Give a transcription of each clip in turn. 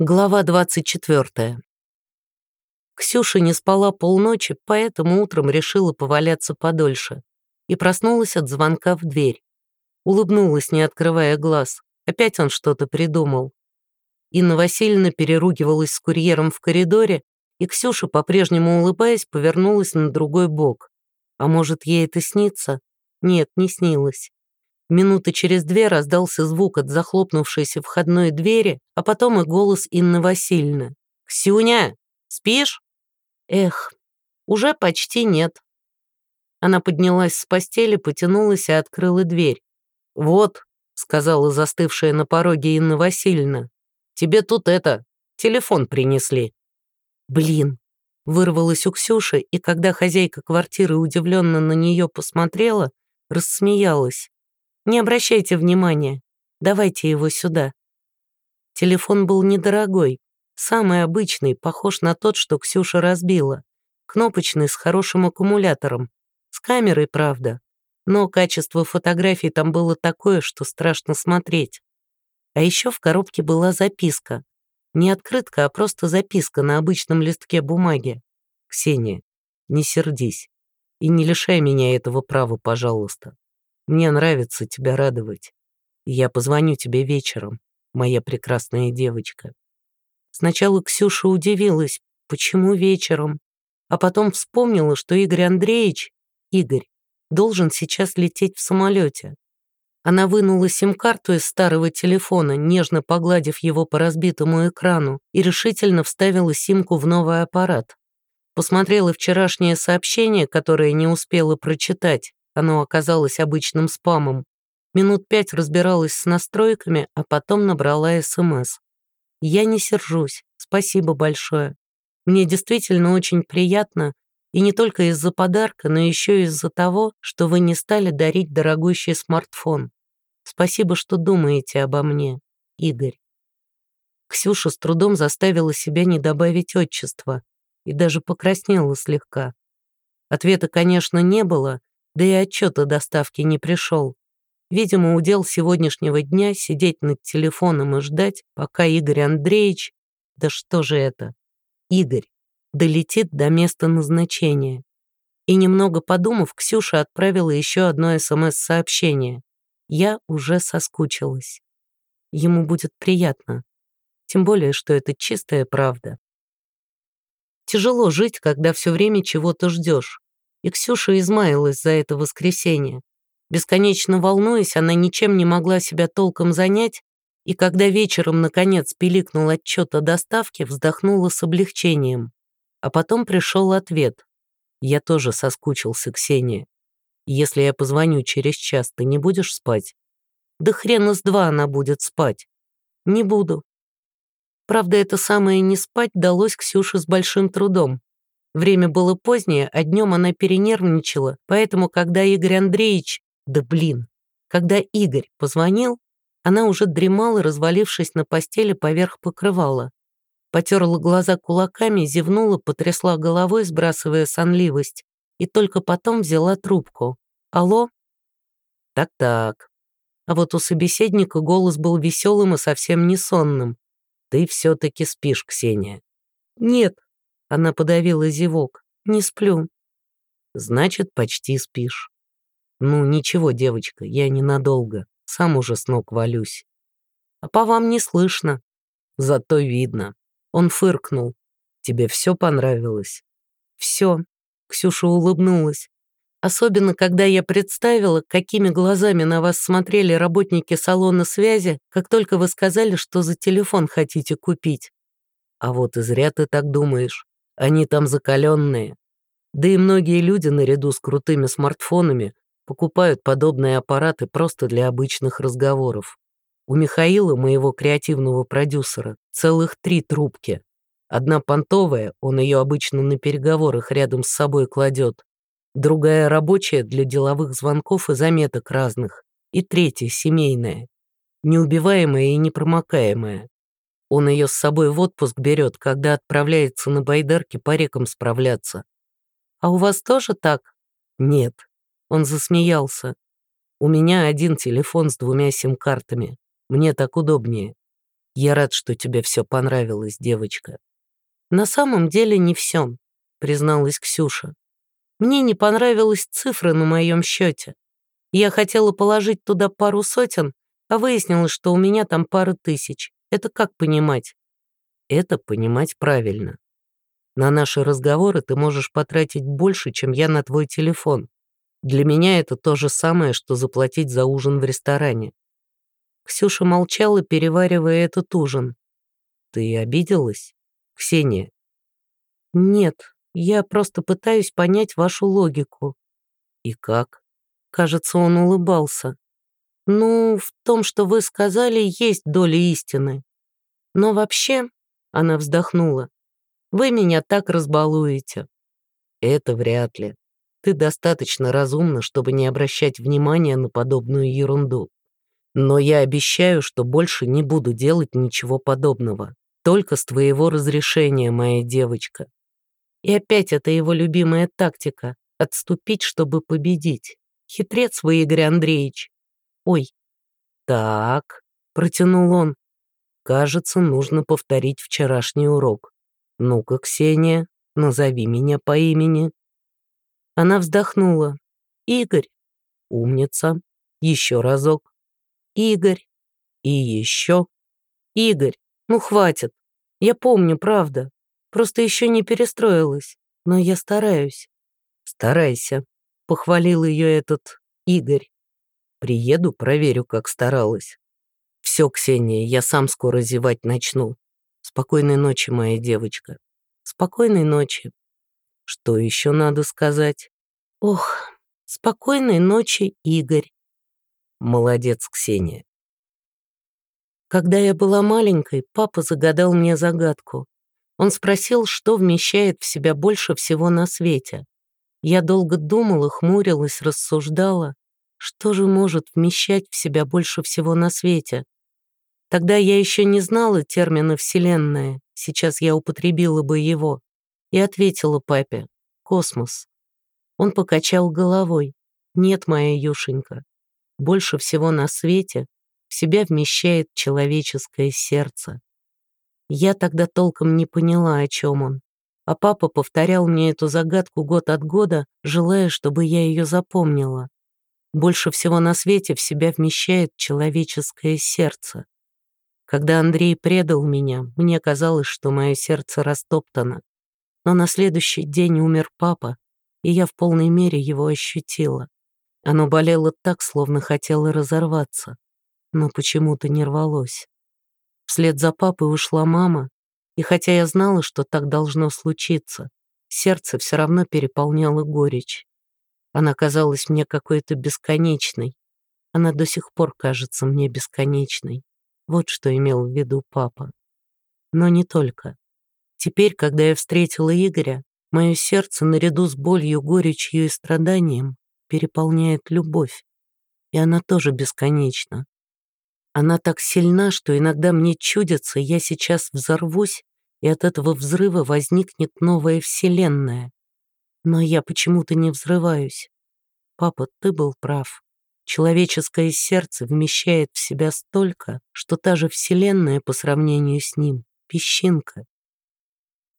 Глава 24. Ксюша не спала полночи, поэтому утром решила поваляться подольше и проснулась от звонка в дверь. Улыбнулась, не открывая глаз. Опять он что-то придумал. Инна Васильевна переругивалась с курьером в коридоре, и Ксюша, по-прежнему улыбаясь, повернулась на другой бок. А может, ей это снится? Нет, не снилось. Минуты через две раздался звук от захлопнувшейся входной двери, а потом и голос Инны Васильевны. «Ксюня, спишь?» «Эх, уже почти нет». Она поднялась с постели, потянулась и открыла дверь. «Вот», — сказала застывшая на пороге Инна Васильевна, «тебе тут это, телефон принесли». «Блин», — вырвалась у Ксюши, и когда хозяйка квартиры удивленно на нее посмотрела, рассмеялась. Не обращайте внимания. Давайте его сюда». Телефон был недорогой, самый обычный, похож на тот, что Ксюша разбила. Кнопочный с хорошим аккумулятором. С камерой, правда. Но качество фотографий там было такое, что страшно смотреть. А еще в коробке была записка. Не открытка, а просто записка на обычном листке бумаги. «Ксения, не сердись и не лишай меня этого права, пожалуйста. Мне нравится тебя радовать. Я позвоню тебе вечером, моя прекрасная девочка». Сначала Ксюша удивилась, почему вечером, а потом вспомнила, что Игорь Андреевич, Игорь, должен сейчас лететь в самолете. Она вынула сим-карту из старого телефона, нежно погладив его по разбитому экрану, и решительно вставила симку в новый аппарат. Посмотрела вчерашнее сообщение, которое не успела прочитать, оно оказалось обычным спамом. Минут пять разбиралась с настройками, а потом набрала СМС. «Я не сержусь. Спасибо большое. Мне действительно очень приятно, и не только из-за подарка, но еще из-за того, что вы не стали дарить дорогущий смартфон. Спасибо, что думаете обо мне, Игорь». Ксюша с трудом заставила себя не добавить отчества и даже покраснела слегка. Ответа, конечно, не было, да и отчет о доставке не пришел. Видимо, удел сегодняшнего дня сидеть над телефоном и ждать, пока Игорь Андреевич... Да что же это? Игорь долетит до места назначения. И немного подумав, Ксюша отправила еще одно СМС-сообщение. «Я уже соскучилась». Ему будет приятно. Тем более, что это чистая правда. Тяжело жить, когда все время чего-то ждешь и Ксюша измаялась за это воскресенье. Бесконечно волнуясь, она ничем не могла себя толком занять, и когда вечером, наконец, пиликнул отчет о доставке, вздохнула с облегчением. А потом пришел ответ. «Я тоже соскучился, Ксения. Если я позвоню через час, ты не будешь спать?» «Да хрена с два она будет спать». «Не буду». Правда, это самое «не спать» далось Ксюше с большим трудом. Время было позднее, а днем она перенервничала, поэтому, когда Игорь Андреевич... Да блин! Когда Игорь позвонил, она уже дремала, развалившись на постели поверх покрывала. Потерла глаза кулаками, зевнула, потрясла головой, сбрасывая сонливость, и только потом взяла трубку. «Алло?» «Так-так». А вот у собеседника голос был веселым и совсем не сонным. «Ты все-таки спишь, Ксения». «Нет», она подавила зевок. «Не сплю». «Значит, почти спишь». «Ну, ничего, девочка, я ненадолго. Сам уже с ног валюсь». «А по вам не слышно». «Зато видно». Он фыркнул. «Тебе все понравилось?» «Все». Ксюша улыбнулась. Особенно, когда я представила, какими глазами на вас смотрели работники салона связи, как только вы сказали, что за телефон хотите купить. А вот и зря ты так думаешь. Они там закаленные. Да и многие люди наряду с крутыми смартфонами покупают подобные аппараты просто для обычных разговоров. У Михаила, моего креативного продюсера, целых три трубки. Одна понтовая, он ее обычно на переговорах рядом с собой кладет. Другая рабочая для деловых звонков и заметок разных. И третья семейная. Неубиваемая и непромокаемая. Он ее с собой в отпуск берет, когда отправляется на байдарке по рекам справляться. А у вас тоже так? Нет. Он засмеялся. У меня один телефон с двумя сим-картами. Мне так удобнее. Я рад, что тебе все понравилось, девочка. На самом деле не все, призналась Ксюша. Мне не понравилась цифра на моем счете. Я хотела положить туда пару сотен, а выяснилось, что у меня там пара тысяч. Это как понимать? Это понимать правильно. На наши разговоры ты можешь потратить больше, чем я на твой телефон. Для меня это то же самое, что заплатить за ужин в ресторане. Ксюша молчала, переваривая этот ужин. Ты обиделась, Ксения? Нет, я просто пытаюсь понять вашу логику. И как? Кажется, он улыбался. Ну, в том, что вы сказали, есть доля истины. Но вообще, она вздохнула, вы меня так разбалуете. Это вряд ли. Ты достаточно разумна, чтобы не обращать внимания на подобную ерунду. Но я обещаю, что больше не буду делать ничего подобного. Только с твоего разрешения, моя девочка. И опять это его любимая тактика — отступить, чтобы победить. Хитрец вы, Игорь Андреевич. Ой. Так, протянул он. Кажется, нужно повторить вчерашний урок. Ну-ка, Ксения, назови меня по имени. Она вздохнула. Игорь. Умница. Еще разок. Игорь. И еще. Игорь. Ну, хватит. Я помню, правда. Просто еще не перестроилась. Но я стараюсь. Старайся похвалил ее этот Игорь. Приеду, проверю, как старалась. Все, Ксения, я сам скоро зевать начну. Спокойной ночи, моя девочка. Спокойной ночи. Что еще надо сказать? Ох, спокойной ночи, Игорь. Молодец, Ксения. Когда я была маленькой, папа загадал мне загадку. Он спросил, что вмещает в себя больше всего на свете. Я долго думала, хмурилась, рассуждала, что же может вмещать в себя больше всего на свете. Тогда я еще не знала термина «вселенная», сейчас я употребила бы его, и ответила папе «космос». Он покачал головой. «Нет, моя Юшенька, больше всего на свете в себя вмещает человеческое сердце». Я тогда толком не поняла, о чем он а папа повторял мне эту загадку год от года, желая, чтобы я ее запомнила. Больше всего на свете в себя вмещает человеческое сердце. Когда Андрей предал меня, мне казалось, что мое сердце растоптано. Но на следующий день умер папа, и я в полной мере его ощутила. Оно болело так, словно хотело разорваться, но почему-то не рвалось. Вслед за папой ушла мама, и хотя я знала, что так должно случиться, сердце все равно переполняло горечь. Она казалась мне какой-то бесконечной. Она до сих пор кажется мне бесконечной. Вот что имел в виду папа. Но не только. Теперь, когда я встретила Игоря, мое сердце наряду с болью, горечью и страданием переполняет любовь. И она тоже бесконечна. Она так сильна, что иногда мне чудится, я сейчас взорвусь и от этого взрыва возникнет новая вселенная. Но я почему-то не взрываюсь. Папа, ты был прав. Человеческое сердце вмещает в себя столько, что та же вселенная по сравнению с ним — песчинка.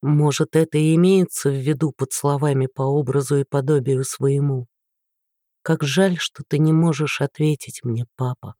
Может, это и имеется в виду под словами по образу и подобию своему. Как жаль, что ты не можешь ответить мне, папа.